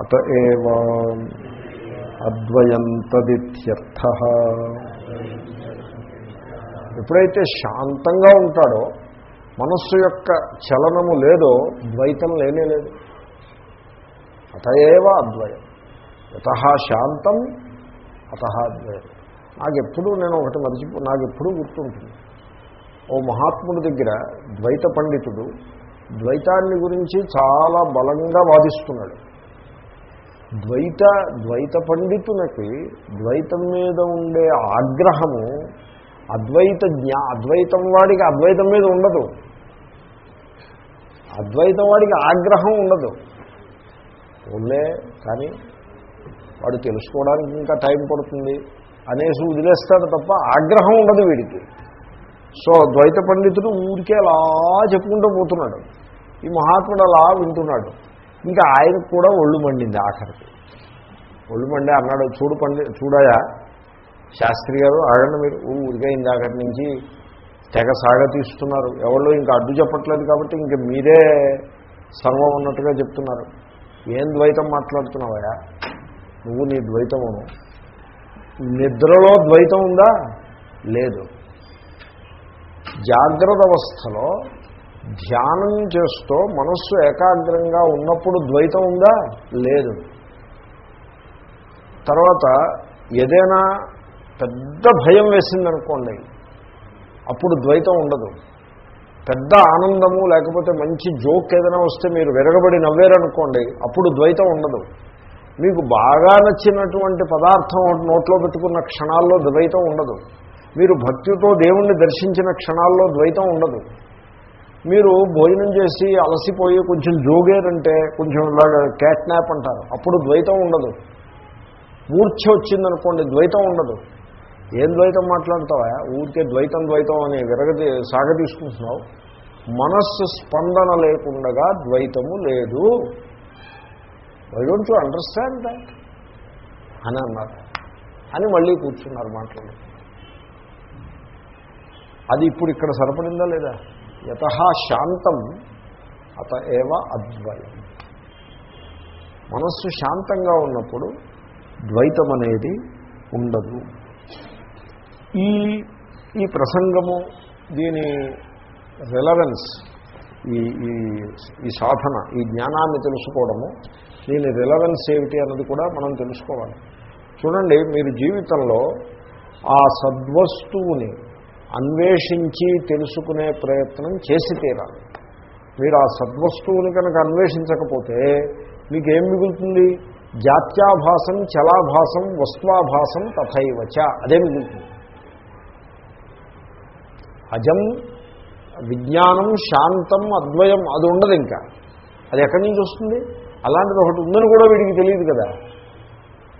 అత ఏవ అద్వయంతదిత్యర్థ. ఎప్పుడైతే శాంతంగా ఉంటాడో మనస్సు యొక్క చలనము లేదో ద్వైతం లేనే లేదు. అతయేవ అద్వయం. యత శాంతం అత అద్వయం. నాకెప్పుడు నేను ఒకటి మరిచిపో నాకు ఎప్పుడూ గుర్తుంటుంది. ఓ మహాత్ముడి దగ్గర ద్వైత పండితుడు ద్వైతాన్ని గురించి చాలా బలంగా వాదిస్తున్నాడు. ద్వైత ద్వైత పండితునకి ద్వైతం మీద ఉండే ఆగ్రహము అద్వైత జ్ఞా అద్వైతం వాడికి అద్వైతం మీద ఉండదు. అద్వైతం వాడికి ఆగ్రహం ఉండదు. ఉండే కానీ వాడు తెలుసుకోవడానికి ఇంకా టైం పడుతుంది అనేసి వదిలేస్తాడు తప్ప ఆగ్రహం ఉండదు వీడికి. సో ద్వైత పండితుడు ఊరికే అలా చెప్పుకుంటూ పోతున్నాడు. ఈ మహాత్ముడు అలా వింటున్నాడు. ఇంకా ఆయనకు కూడా ఒళ్ళు మండింది ఆఖరికి. ఒళ్ళు మండే అన్నాడు చూడు పండి చూడాయా? శాస్త్రి గారు ఆగండి మీరు. ఊరికే ఇందాకటి నుంచి తెగ సాగతీస్తున్నారు ఎవరు ఇంకా అడ్డు చెప్పట్లేదు కాబట్టి ఇంక మీరే సర్వం ఉన్నట్టుగా చెప్తున్నారు. ఏం ద్వైతం మాట్లాడుతున్నావయా నువ్వు నీ ద్వైతమును. నిద్రలో ద్వైతం ఉందా? లేదు. జాగ్రత్త అవస్థలో ధ్యానం చేస్తూ మనస్సు ఏకాగ్రంగా ఉన్నప్పుడు ద్వైతం ఉందా? లేదు. తర్వాత ఏదైనా పెద్ద భయం వేసిందనుకోండి అప్పుడు ద్వైతం ఉండదు. పెద్ద ఆనందము లేకపోతే మంచి జోక్ ఏదైనా వస్తే మీరు విరగబడి నవ్వారనుకోండి అప్పుడు ద్వైతం ఉండదు. మీకు బాగా నచ్చినటువంటి పదార్థం నోట్లో పెట్టుకున్న క్షణాల్లో ద్వైతం ఉండదు. మీరు భక్తితో దేవుణ్ణి దర్శించిన క్షణాల్లో ద్వైతం ఉండదు. మీరు భోజనం చేసి అలసిపోయి కొంచెం జోగేరంటే కొంచెం ఇలాగ క్యాట్నాప్ అంటారు. అప్పుడు ద్వైతం ఉండదు. మూర్ఛ వచ్చిందనుకోండి ద్వైతం ఉండదు. ఏం ద్వైతం మాట్లాడతావా? ఊరికే ద్వైతం ద్వైతం అని విరగతి సాగ తీసుకుంటున్నావు. మనస్సు స్పందన లేకుండగా ద్వైతము లేదు. I don't you understand that అని అన్నారు. అని మళ్ళీ కూర్చున్నారు మాట్లాడి అది ఇప్పుడు ఇక్కడ సరిపడిందా లేదా? యత శాంతం అత ఏవ అద్వయం. మనస్సు శాంతంగా ఉన్నప్పుడు ద్వైతం అనేది ఉండదు. ఈ ఈ ప్రసంగము దీని రిలవెన్స్ ఈ ఈ ఈ సాధన ఈ జ్ఞానాన్ని తెలుసుకోవడము దీని రిలవెన్స్ ఏమిటి అన్నది కూడా మనం తెలుసుకోవాలి. చూడండి మీరు జీవితంలో ఆ సద్వస్తువుని అన్వేషించి తెలుసుకునే ప్రయత్నం చేసి తీరాలి. మీరు ఆ సద్వస్తువుని కనుక అన్వేషించకపోతే మీకేం మిగులుతుంది? జాత్యాభాసం చలాభాసం వస్త్వాభాసం తథైవచ. అదే మిగులుతుంది. అజం విజ్ఞానం శాంతం అద్వయం అది ఉండదు ఇంకా. అది ఎక్కడి నుంచి వస్తుంది? అలాంటిది ఒకటి ఉందని కూడా వీడికి తెలియదు కదా.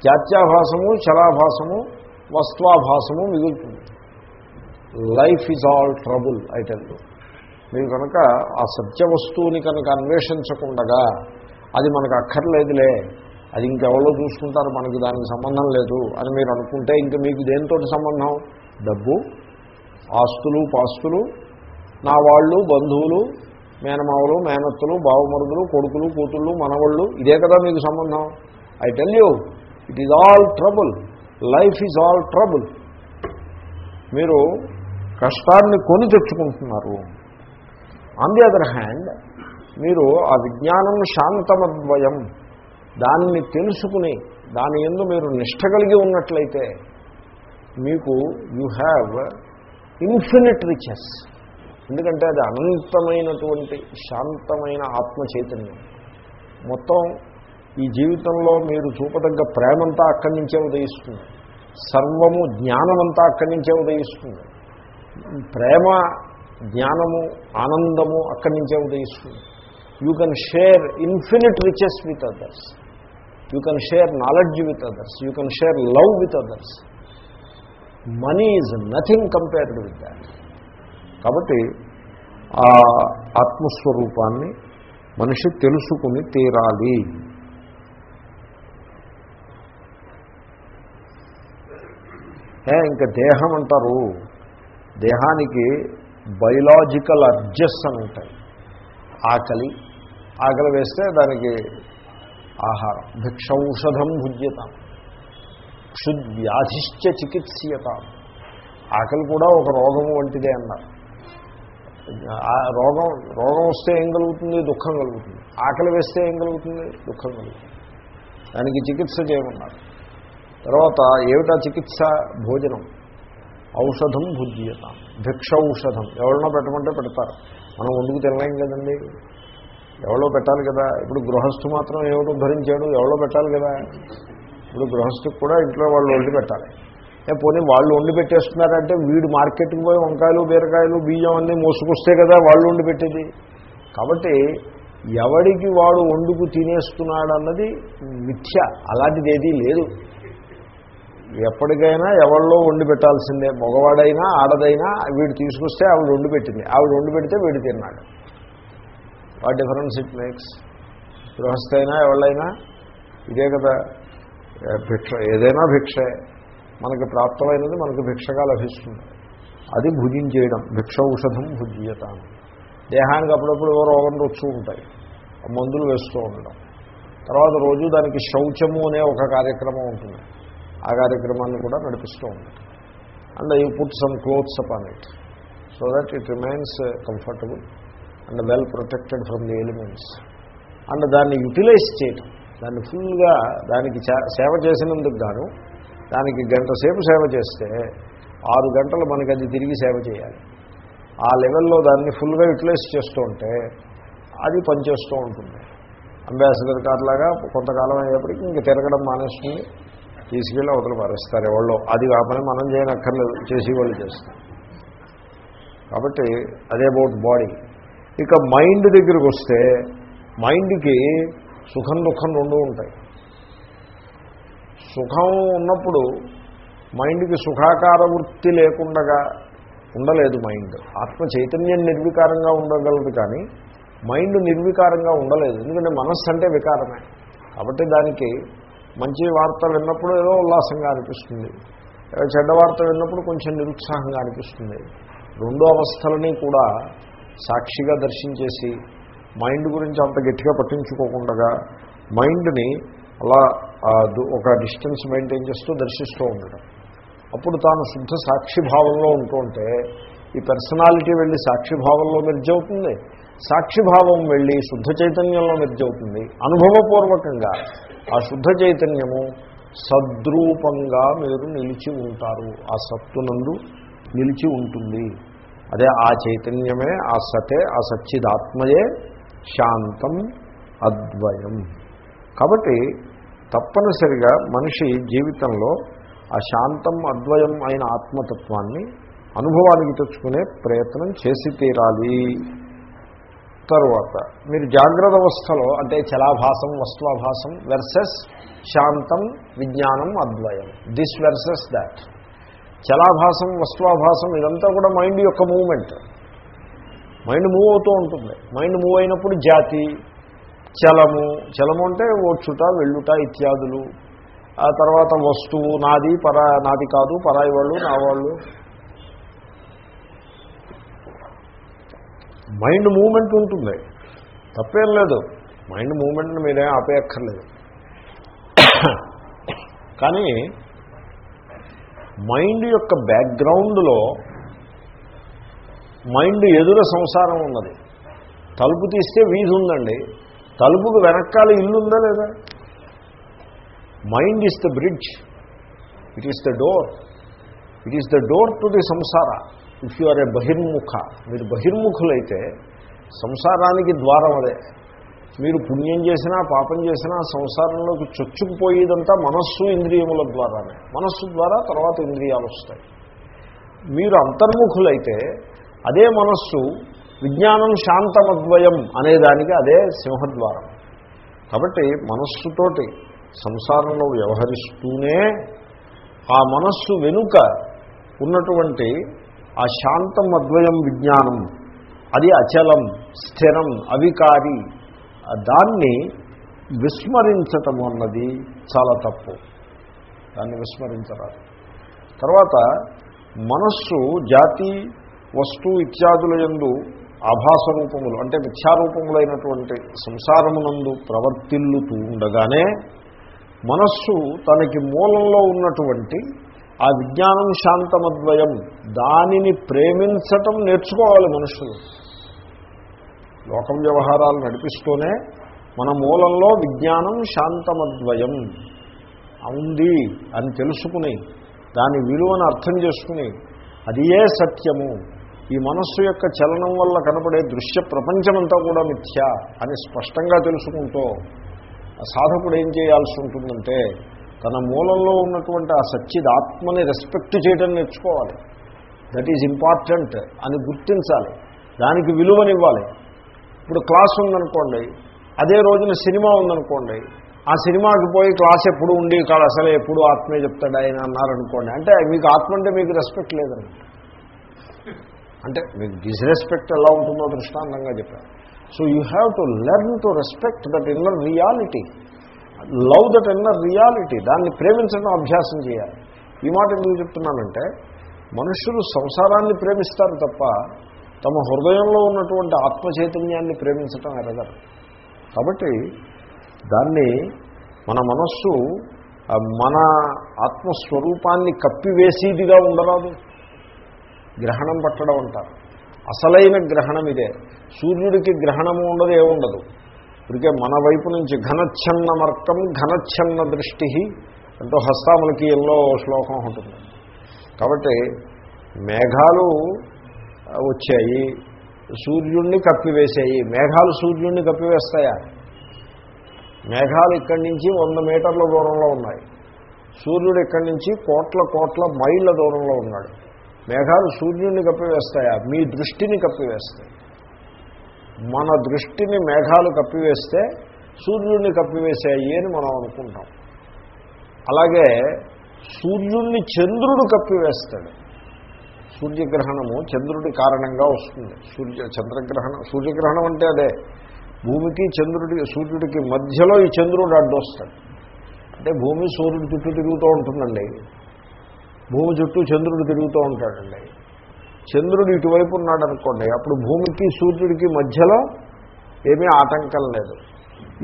జాత్యాభాసము చలాభాసము వస్త్వాభాసము మిగులుతుంది. Life is all trouble I tell మీరు కనుక ఆ సత్య వస్తువుని కనుక అన్వేషించకుండగా అది మనకు అక్కర్లేదులే అది ఇంకెవరో చూసుకుంటారు మనకి దానికి సంబంధం లేదు అని మీరు అనుకుంటే ఇంక మీకు దేనితో సంబంధం? డబ్బు ఆస్తులు పాస్తులు నా వాళ్ళు బంధువులు మేనమావులు మేనత్తులు బావమరుదులు కొడుకులు కూతుళ్ళు మనవాళ్ళు ఇదే కదా మీకు సంబంధం? I tell you it is all trouble life is all trouble. మీరు కష్టాన్ని కొని తెచ్చుకుంటున్నారు. ఆన్ ది అదర్ హ్యాండ్ మీరు ఆ విజ్ఞానం శాంతమద్వయం దాన్ని తెలుసుకుని దాని ఎందు మీరు నిష్ట కలిగి ఉన్నట్లయితే మీకు యూ హ్యావ్ ఇన్ఫినిట్ రిచెస్ ఎందుకంటే అది అనంతమైనటువంటి శాంతమైన ఆత్మ చైతన్యం మొత్తం ఈ జీవితంలో మీరు చూపదగ్గ ప్రేమంతా అక్కడి నుంచే ఉదయిస్తుంది. సర్వము జ్ఞానమంతా అక్కడి నుంచే ఉదయిస్తుంది. ప్రేమ జ్ఞానము ఆనందము అక్కడి నుంచే ఉదయిస్తుంది. You can share infinite riches with others you can share knowledge with others you can share love with others money is nothing compared with that కాబట్టి ఆ ఆత్మస్వరూపాన్ని మనిషి తెలుసుకుని తీరాలి. ఇంకా దేహం అంటారు. దేహానికి బయలాజికల్ అర్జెస్ అని ఉంటాయి. ఆకలి ఆకలి వేస్తే దానికి ఆహారం. భిక్షౌషధం భుజ్యతాం. క్షుద్వ్యాధిశ్చ చికిత్సీయతాం. ఆకలి కూడా ఒక రోగం వంటిదే అన్నారు. రోగం రోగం వస్తే ఏం కలుగుతుంది? దుఃఖం కలుగుతుంది. ఆకలి వేస్తే ఏం కలుగుతుంది? దుఃఖం కలుగుతుంది. దానికి చికిత్స చేయమన్నారు. తర్వాత ఏమిటా చికిత్స? భోజనం. ఔషధం భుజ్యత భిక్ష ఔషధం ఎవరినో పెట్టమంటే పెడతారు. మనం ముందుకు తినలేం కదండి. ఎవరో పెట్టాలి కదా. ఇప్పుడు గృహస్థు మాత్రం ఏమిటో భరించాడు ఎవరో పెట్టాలి కదా. ఇప్పుడు గృహస్థుకి కూడా ఇంట్లో వాళ్ళు వండి పెట్టాలి. పోనీ వాళ్ళు వండి పెట్టేస్తున్నారంటే వీడు మార్కెట్కి పోయి వంకాయలు బీరకాయలు బియ్యం అన్నీ మోసుకొస్తే కదా వాళ్ళు వండి పెట్టేది. కాబట్టి ఎవడికి వాడు వండుకు తినేస్తున్నాడు అన్నది మిథ్య. అలాంటిది ఏదీ లేదు. ఎప్పటికైనా ఎవరిలో వండి పెట్టాల్సిందే మగవాడైనా ఆడదైనా వీడు తీసుకొస్తే ఆవిడ వండి పెట్టింది. ఆవిడ వండి పెడితే వీడు తిన్నాడు. వాట్ డిఫరెన్స్ ఇట్ మేక్స్ గృహస్థైనా ఎవళ్ళైనా? ఇదే కదా భిక్ష ఏదైనా భిక్షే. మనకి ప్రాప్తమైనది మనకు భిక్షగా లభిస్తుంది. అది భుజించేయడం భిక్ష ఔషధం భుజ్యతాం. దేహానికి అప్పుడప్పుడు ఏవో రోగం వచ్చి ఉంటాయి. మందులు వేస్తూ ఉండడం. తర్వాత రోజు దానికి శౌచము అనే ఒక కార్యక్రమం ఉంటుంది. ఆ కార్యక్రమాన్ని కూడా నడిపిస్తూ ఉంటాయి and you put some clothes up on it so that it remains comfortable and well protected from the elements and దాన్ని యూటిలైజ్ చేయటం దాన్ని ఫుల్గా దానికి సేవ చేసినందుకు గాను దానికి గంట సేపు సేవ చేస్తే ఆరు గంటలు మనకి అది తిరిగి సేవ చేయాలి. ఆ లెవెల్లో దాన్ని ఫుల్గా యూటిలైజ్ చేస్తూ ఉంటే అది పనిచేస్తూ ఉంటుంది. అంబాసిడర్ కార్లాగా కొంతకాలం అయ్యేప్పటికీ ఇంక తిరగడం మానేస్తుంది. తీసుకెళ్ళి అవతల పారేస్తారు ఎవరో అది కాకపోతే మనం చేయనక్కర్లేదు చేసి వాళ్ళు చేస్తారు. కాబట్టి అదే అబౌట్ బాడీ. ఇక మైండ్ దగ్గరికి వస్తే మైండ్కి సుఖం దుఃఖం రెండు ఉంటాయి. సుఖం ఉన్నప్పుడు మైండ్కి సుఖాకార వృత్తి లేకుండా ఉండలేదు మైండ్. ఆత్మ చైతన్యం నిర్వికారంగా ఉండగలదు కానీ మైండ్ నిర్వికారంగా ఉండలేదు. ఎందుకంటే మనస్సు అంటే వికారమే. కాబట్టి దానికి మంచి వార్త విన్నప్పుడు ఏదో ఉల్లాసంగా అనిపిస్తుంది. చెడ్డ వార్త విన్నప్పుడు కొంచెం నిరుత్సాహంగా అనిపిస్తుంది. రెండు అవస్థలని కూడా సాక్షిగా దర్శించేసి మైండ్ గురించి అంత గట్టిగా పట్టించుకోకుండా మైండ్ని అలా ఒక డిస్టెన్స్ మెయింటైన్ చేస్తూ దర్శిస్తూ ఉండడం అప్పుడు తాను శుద్ధ సాక్షిభావంలో ఉంటూ ఉంటే ఈ పర్సనాలిటీ వెళ్ళి సాక్షిభావంలో మెర్జ్ అవుతుంది. సాక్షిభావం వెళ్ళి శుద్ధ చైతన్యంలో మెర్జ్ అవుతుంది. అనుభవపూర్వకంగా ఆ శుద్ధ చైతన్యము సద్రూపంగా మీరు నిలిచి ఉంటారు. ఆ సత్తునందు నిలిచి ఉంటుంది. అదే ఆ చైతన్యమే ఆ సతే ఆ సచ్చిదాత్మయే శాంతం అద్వయం. కాబట్టి తప్పనిసరిగా మనిషి జీవితంలో ఆ శాంతం అద్వయం అయిన ఆత్మతత్వాన్ని అనుభవానికి తెచ్చుకునే ప్రయత్నం చేసి తీరాలి. తరువాత. మీరు జాగ్రత్త అవస్థలో అంటే చలాభాసం వస్త్వాభాసం వెర్సెస్ శాంతం విజ్ఞానం అద్వయం. దిస్ వెర్సెస్ దాట్ చలాభాసం వస్త్వాభాసం ఇదంతా కూడా మైండ్ యొక్క మూమెంట్ మైండ్ మూవ్ అవుతూ ఉంటుంది. మైండ్ మూవ్ అయినప్పుడు జాతి చలము చలము అంటే ఓడ్చుట వెళ్ళుట ఇత్యాదులు. ఆ తర్వాత వస్తువు నాది పరా నాది కాదు పరాయి వాళ్ళు నా వాళ్ళు. మైండ్ మూమెంట్ ఉంటుంది. తప్పేం లేదు. మైండ్ మూమెంట్ని మీరేం ఆపేయక్కర్లేదు. కానీ మైండ్ యొక్క బ్యాక్గ్రౌండ్లో మైండ్ ఎదుర సంసారం ఉన్నది. తలుపు తీస్తే వీధి ఉందండి. తలుపుకు వెనకాల ఇల్లు ఉందా లేదా? Mind is the bridge. It is the door. It is the door to the samsara. If you are a bahirmukha మీరు బహిర్ముఖులైతే సంసారానికి ద్వారం అదే. మీరు పుణ్యం చేసినా పాపం చేసినా సంసారంలోకి చొచ్చుకుపోయేదంతా మనస్సు ఇంద్రియముల ద్వారానే. మనస్సు ద్వారా తర్వాత ఇంద్రియాలు వస్తాయి. మీరు అంతర్ముఖులైతే అదే మనస్సు విజ్ఞానం శాంతమద్వయం అనేదానికి అదే సింహద్వారం. కాబట్టి మనస్సుతోటి సంసారంలో వ్యవహరిస్తూనే ఆ మనస్సు వెనుక ఉన్నటువంటి ఆ శాంతం అద్వయం విజ్ఞానం అది అచలం స్థిరం అవికారి దాన్ని విస్మరించటం అన్నది చాలా తప్పు. దాన్ని విస్మరించరాదు. తర్వాత మనస్సు జాతి వస్తు ఇత్యాదుల ఎందు ఆభాస రూపములు అంటే మిథ్యారూపములైనటువంటి సంసారమునందు ప్రవర్తిల్లుతూ ఉండగానే మనస్సు తనకి మూలంలో ఉన్నటువంటి ఆ విజ్ఞానం శాంతమద్వయం దానిని ప్రేమించటం నేర్చుకోవాలి మనుషులు. లోకం వ్యవహారాలు నడిపిస్తూనే మన మూలంలో విజ్ఞానం శాంతమద్వయం. ఉంది అని తెలుసుకుని దాని విలువను అర్థం చేసుకుని అది ఏ సత్యము? ఈ మనస్సు యొక్క చలనం వల్ల కనపడే దృశ్య ప్రపంచమంతా కూడా మిథ్య అని స్పష్టంగా తెలుసుకుంటూ సాధకుడు ఏం చేయాల్సి ఉంటుందంటే తన మూలంలో ఉన్నటువంటి ఆ సచ్చిదాత్మని రెస్పెక్ట్ చేయడం నేర్చుకోవాలి. దట్ ఈజ్ ఇంపార్టెంట్ అని గుర్తించాలి. దానికి విలువనివ్వాలి. ఇప్పుడు క్లాస్ ఉందనుకోండి అదే రోజున సినిమా ఉందనుకోండి ఆ సినిమాకి పోయి క్లాస్ ఎప్పుడు ఉండి కాదు అసలే ఎప్పుడు ఆత్మే చెప్తాడు ఆయన అన్నారనుకోండి అంటే మీకు ఆత్మ అంటే మీకు రెస్పెక్ట్ లేదనమాట అంటే మీకు డిస్రెస్పెక్ట్ ఎలా ఉంటుందో దృష్టాంతంగా చెప్పారు so you have to learn to respect that inner reality love that inner reality దాన్ని ప్రేమించడం అభ్యాసం చేయాలి. ఈ మాట ఎందుకు చెప్తున్నానంటే మనుషులు సంసారాన్ని ప్రేమిస్తారు తప్ప తమ హృదయంలో ఉన్నటువంటి ఆత్మ చైతన్యాన్ని ప్రేమించటం ఎరగరు. కాబట్టి దాన్ని మన మనస్సు మన ఆత్మస్వరూపాన్ని కప్పివేసేదిగా ఉండరాదు. గ్రహణం పట్టడం అంటారు. అసలైన గ్రహణం ఇదే. సూర్యుడికి గ్రహణము ఉండదు ఏముండదు. ఇప్పటికే మన వైపు నుంచి ఘనచ్ఛన్న మర్కం ఘనచ్ఛన్న దృష్టి అంటూ హస్తాములకి ఎల్లో శ్లోకం ఉంటుంది. కాబట్టి మేఘాలు వచ్చాయి సూర్యుణ్ణి కప్పివేశాయి. మేఘాలు సూర్యుణ్ణి కప్పివేస్తాయా? మేఘాలు ఇక్కడి నుంచి వంద మీటర్ల దూరంలో ఉన్నాయి. సూర్యుడు ఇక్కడి నుంచి కోట్ల కోట్ల మైళ్ళ దూరంలో ఉన్నాడు. మేఘాలు సూర్యుడిని కప్పివేస్తాయా? మీ దృష్టిని కప్పివేస్తాయి. మన దృష్టిని మేఘాలు కప్పివేస్తే సూర్యుడిని కప్పివేసాయి అని మనం అనుకుంటాం. అలాగే సూర్యుడిని చంద్రుడు కప్పివేస్తాడు. సూర్యగ్రహణము చంద్రుడి కారణంగా వస్తుంది. సూర్య చంద్రగ్రహణం సూర్యగ్రహణం అంటే అదే. భూమికి చంద్రుడి సూర్యుడికి మధ్యలో ఈ చంద్రుడు అడ్డొస్తాడు. అంటే భూమి సూర్యుడి చుట్టూ తిరుగుతూ ఉంటుందండి. భూమి చుట్టూ చంద్రుడు తిరుగుతూ ఉంటాడండి. చంద్రుడు ఇటువైపు ఉన్నాడు అనుకోండి అప్పుడు భూమికి సూర్యుడికి మధ్యలో ఏమీ ఆటంకం లేదు.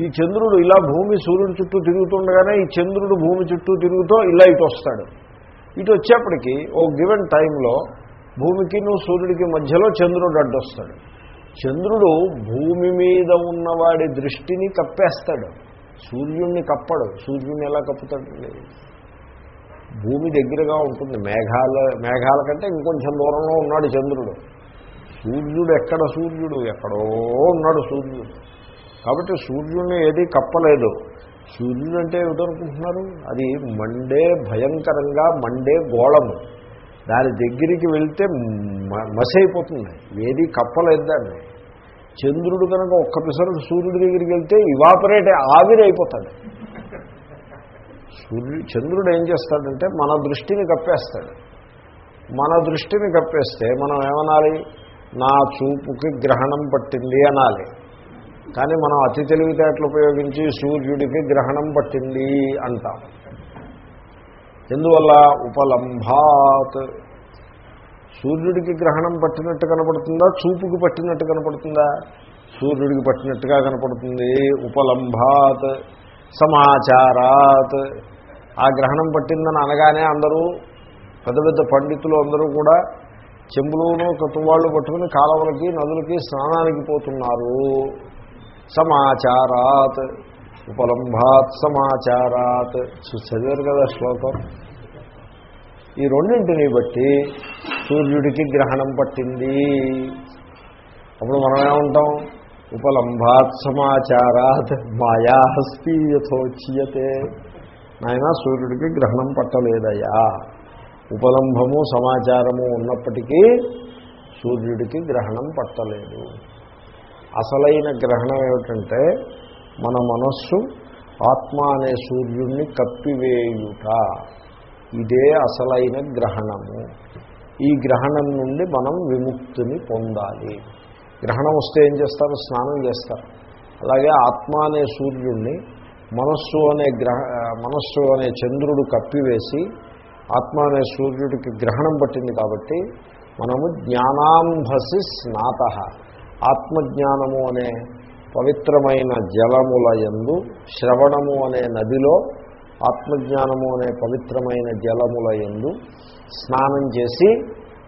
ఈ చంద్రుడు ఇలా భూమి సూర్యుడి చుట్టూ తిరుగుతుండగానే ఈ చంద్రుడు భూమి చుట్టూ తిరుగుతూ ఇలా ఇటు వస్తాడు. ఇటు వచ్చేప్పటికి ఓ గివెన్ టైంలో భూమికి నువ్వు సూర్యుడికి మధ్యలో చంద్రుడు అడ్డొస్తాడు. చంద్రుడు భూమి మీద ఉన్నవాడి దృష్టిని కప్పేస్తాడు. సూర్యుడిని కప్పడు. సూర్యుడిని ఎలా కప్పుతాడు భూమి దగ్గరగా ఉంటుంది. మేఘాల మేఘాల కంటే ఇంకొంచెం దూరంలో ఉన్నాడు చంద్రుడు. సూర్యుడు ఎక్కడ సూర్యుడు? ఎక్కడో ఉన్నాడు సూర్యుడు. కాబట్టి సూర్యుడిని ఏది కప్పలేదు. సూర్యుడు అంటే ఏమిటనుకుంటున్నారు? అది మండే భయంకరంగా మండే గోళము. దాని దగ్గరికి వెళ్తే మ- మసైపోతుంది. ఏది కప్పలేదు దాన్ని. చంద్రుడు కనుక ఒక్క పిసరు సూర్యుడి దగ్గరికి వెళ్తే ఇవాపరేట్ ఆవిరైపోతాడు. సూర్యుడు చంద్రుడు ఏం చేస్తాడంటే మన దృష్టిని కప్పేస్తాడు. మన దృష్టిని కప్పేస్తే మనం ఏమనాలి? నా చూపుకి గ్రహణం పట్టింది అనాలి. కానీ మనం అతి తెలివితేటలు ఉపయోగించి సూర్యుడికి గ్రహణం పట్టింది అంటాం. ఎందువల్ల? ఉపలంభాత్. సూర్యుడికి గ్రహణం పట్టినట్టు కనపడుతుందా? చూపుకి పట్టినట్టు కనపడుతుందా? సూర్యుడికి పట్టినట్టుగా కనపడుతుంది. ఉపలంభాత్. సమాచారాత్. ఆ గ్రహణం పట్టిందని అనగానే అందరూ పెద్ద పెద్ద పండితులు అందరూ కూడా చెంబులోనూ తువాళ్ళు పట్టుకుని కాలువలకి నదులకి స్నానానికి పోతున్నారు. సమాచారాత్ ఉపలంభాత్ సమాచారాత్. చదివారు కదా శ్లోకం? ఈ రెండింటిని బట్టి సూర్యుడికి గ్రహణం పట్టింది. అప్పుడు మనం ఏమంటాం? ఉపలంభాత్ సమాచారాత్ మాయాహస్తి యథోచ్యతే. నాయన సూర్యుడికి గ్రహణం పట్టలేదయ్యా. ఉపలంభము సమాచారము ఉన్నప్పటికీ సూర్యుడికి గ్రహణం పట్టలేదు. అసలైన గ్రహణం ఏమిటంటే మన మనస్సు ఆత్మ అనే సూర్యుడిని కప్పివేయుట. ఇదే అసలైన గ్రహణము. ఈ గ్రహణం నుండి మనం విముక్తిని పొందాలి. గ్రహణం వస్తే ఏం చేస్తారు? స్నానం చేస్తారు. అలాగే ఆత్మ అనే సూర్యుడిని మనస్సు అనే గ్రహ మనస్సు అనే చంద్రుడు కప్పివేసి ఆత్మ అనే సూర్యుడికి గ్రహణం పట్టింది కాబట్టి మనము జ్ఞానాంభసి స్నాత. ఆత్మజ్ఞానము అనే పవిత్రమైన జలముల యందు శ్రవణము అనే నదిలో ఆత్మజ్ఞానము అనే పవిత్రమైన జలముల యందు స్నానం చేసి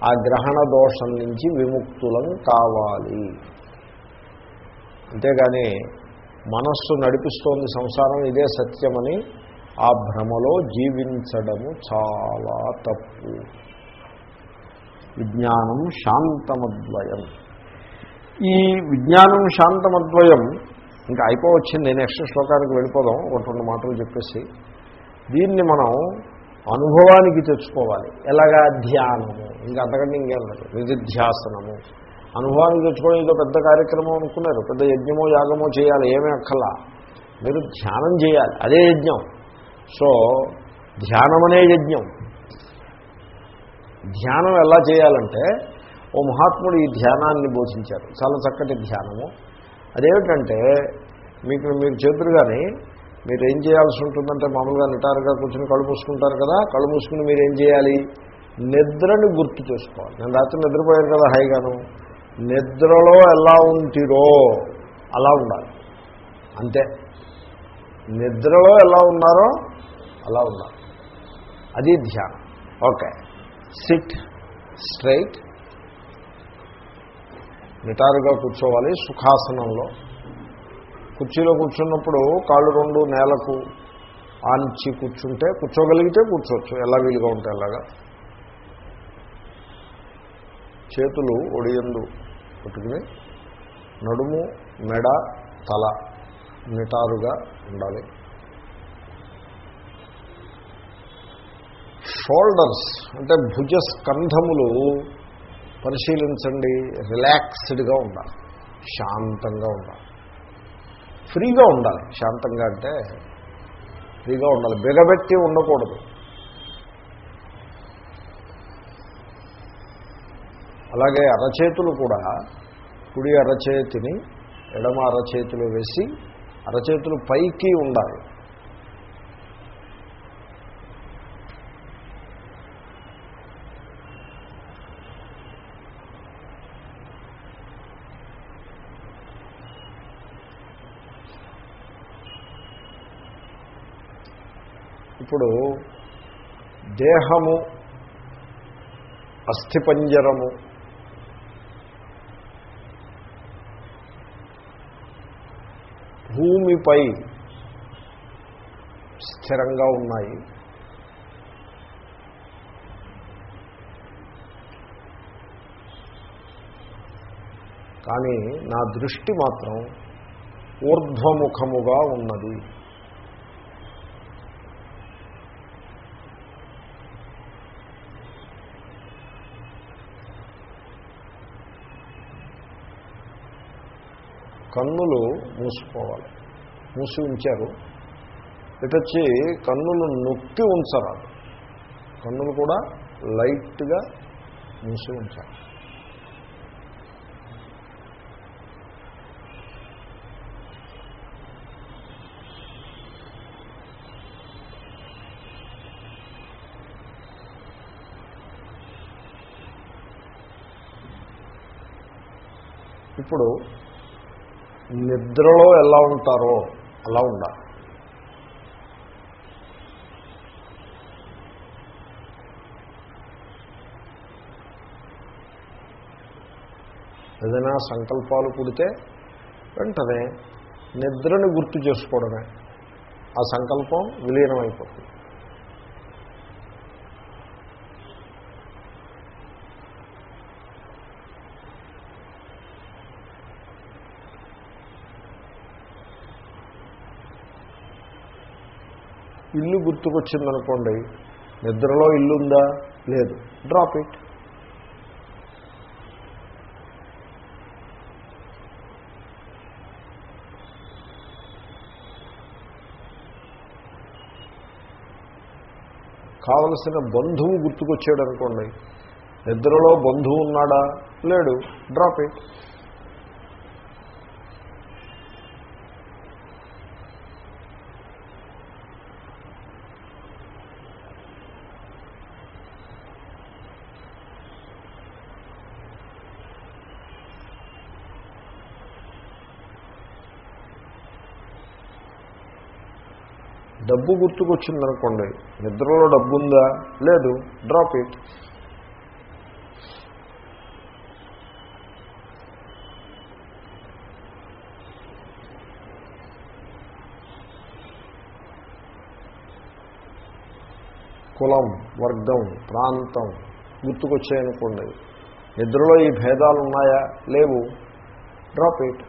ఆ గ్రహణ దోషం నుంచి విముక్తులం కావాలి. అంతేగాని మనస్సు నడిపిస్తోంది సంసారం ఇదే సత్యమని ఆ భ్రమలో జీవించడము చాలా తప్పు. విజ్ఞానం శాంతమద్వయం. ఈ విజ్ఞానం శాంతమద్వయం ఇంకా అయిపోవచ్చింది నెక్స్ట్ శ్లోకానికి వెళ్ళిపోదాం ఒకటి రెండు మాటలు చెప్పేసి. దీన్ని మనం అనుభవానికి తెచ్చుకోవాలి. ఎలాగా? ధ్యానము. ఇంకా అంతకంటే ఇంకేం లేదు. నిధిధ్యాసనము అనుభవానికి తెచ్చుకోవడం ఏదో పెద్ద కార్యక్రమం అనుకున్నారు. పెద్ద యజ్ఞమో యాగమో చేయాలి ఏమీ అక్కర్లా. మీరు ధ్యానం చేయాలి. అదే యజ్ఞం. సో ధ్యానం అనే యజ్ఞం. ధ్యానం ఎలా చేయాలంటే ఓ మహాత్ముడు ఈ ధ్యానాన్ని బోధించారు. చాలా చక్కటి ధ్యానము. అదేమిటంటే మీకు మీరు చేతులు కానీ మీరు ఏం చేయాల్సి ఉంటుందంటే మామూలుగా నిటారుగా కూర్చొని కళ్ళు మూసుకుంటారు కదా కళ్ళు మూసుకుని మీరు ఏం చేయాలి? నిద్రని గుర్తు చేసుకోవాలి. నేను రాత్రి నిద్రపోయాను కదా హాయిగాను. నిద్రలో ఎలా ఉంటిరో అలా ఉండాలి. అంతే. నిద్రలో ఎలా ఉన్నారో అలా ఉండాలి. అది ధ్యానం. ఓకే. సిట్ స్ట్రైట్ నిటారుగా కూర్చోవాలి సుఖాసనంలో. కుర్చీలో కూర్చున్నప్పుడు కాళ్ళు రెండు నేలకు ఆంచి కూర్చుంటే కూర్చోగలిగితే కూర్చోవచ్చు. ఎలా వీలుగా ఉంటే అలాగా. చేతులు ఒడియందు పట్టుకుని నడుము మెడ తల నిటారుగా ఉండాలి. షోల్డర్స్ అంటే భుజ స్కంధములు పరిశీలించండి. రిలాక్స్డ్గా ఉండాలి. శాంతంగా ఉండాలి. ఫ్రీగా ఉండాలి. శాంతంగా అంటే ఫ్రీగా ఉండాలి. బిగబెట్టి ఉండకూడదు. అలాగే అరచేతులు కూడా కుడి అరచేతిని ఎడమ అరచేతులు వేసి అరచేతులు పైకి ఉండాలి. ఇప్పుడు దేహము అస్థిపంజరము భూమిపై స్థిరంగా ఉన్నాయి. కానీ నా దృష్టి మాత్రం ఊర్ధ్వముఖముగా ఉన్నది. కన్నులు మూసుకోవాలి. మూసి ఉంచారు. ఇటొచ్చి కన్నులు నొక్కి ఉంచరాదు కన్నులు కూడా లైట్గా మూసి ఉంచాలి. ఇప్పుడు నిద్రలో ఎలా ఉంటారో అలా ఉండాలి. ఏదైనా సంకల్పాలు పుడితే వెంటనే నిద్రని గుర్తు చేసుకోవడమే. ఆ సంకల్పం విలీనమైపోతుంది. ఇల్లు గుర్తుకొచ్చిందనుకోండి నిద్రలో ఇల్లుందా? లేదు. డ్రాప్ ఇట్ కావలసిన బంధువు గుర్తుకొచ్చాడు అనుకోండి నిద్రలో బంధువు ఉన్నాడా? లేడు. డ్రాప్ ఇట్ డబ్బు గుర్తుకొచ్చిందనుకోండి నిద్రలో డబ్బు ఉందా లేదు డ్రాప్ ఇట్. కులం వర్గం ప్రాంతం గుర్తుకొచ్చాయనుకోండి నిద్రలో ఈ భేదాలు ఉన్నాయా లేవు. Drop it.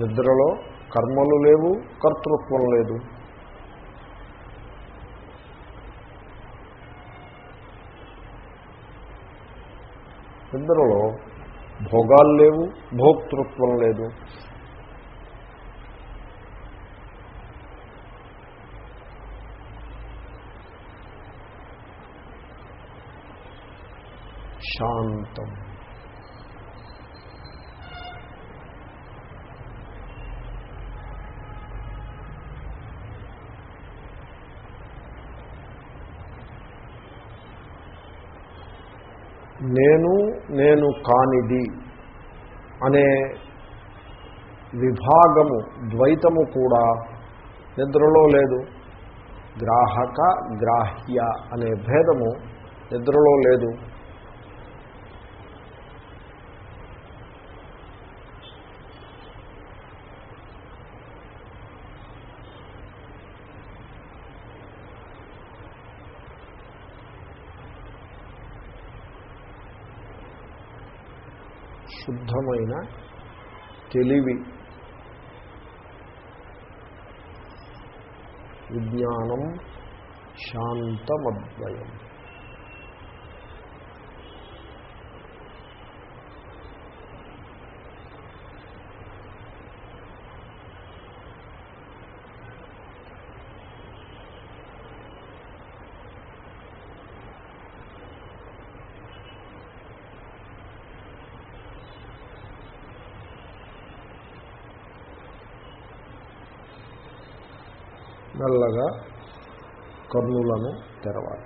నిద్రలో కర్మలు లేవు కర్తృత్వం లేదు. నిద్రలో భోగాలు లేవు భోక్తృత్వం లేదు. శాంతం. నేను నేను కానిది అనే విభాగము ద్వైతము కూడా నిద్రలో లేదు. గ్రాహక గ్రాహ్య అనే భేదము నిద్రలో లేదు. శుద్ధమైన తెలివి విజ్ఞానం శాంతమద్వయం. మెల్లగా కన్నులను తెరవాలి.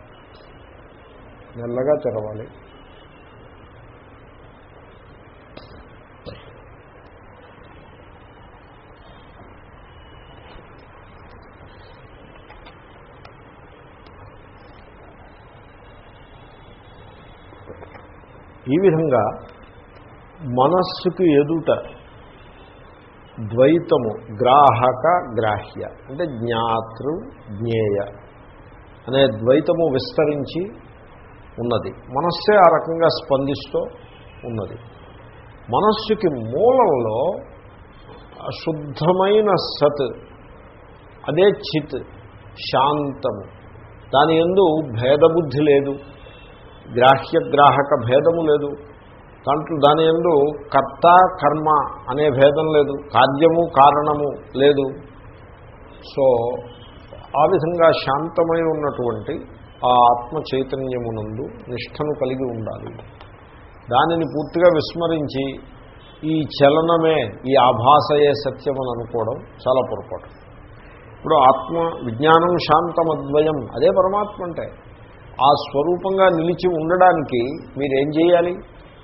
మెల్లగా తెరవాలి. ఈ విధంగా మనస్సుకు ఎదుట ద్వైతము గ్రాహక గ్రాహ్య అంటే జ్ఞాతృ జ్ఞేయ. అనే ద్వైతము విస్తరించి ఉన్నది. మనస్సే ఆ రకంగా స్పందిస్తూ ఉన్నది. మనస్సుకి మూలంలో శుద్ధమైన సత్ అదే చిత్ శాంతము. దాని ఎందు భేదబుద్ధి లేదు. గ్రాహ్య గ్రాహక భేదము లేదు. దాంట్లో దాని ఎందు కర్త కర్మ అనే భేదం లేదు. కార్యము కారణము లేదు. సో ఆ విధంగా శాంతమై ఉన్నటువంటి ఆ ఆత్మ చైతన్యమునందు నిష్టను కలిగి ఉండాలి. దానిని పూర్తిగా విస్మరించి ఈ చలనమే ఈ ఆభాసయే సత్యమని అనుకోవడం చాలా పొరపాటు. ఇప్పుడు ఆత్మ విజ్ఞానం శాంతమద్వయం అదే పరమాత్మ అంటే. ఆ స్వరూపంగా నిలిచి ఉండడానికి మీరేం చేయాలి?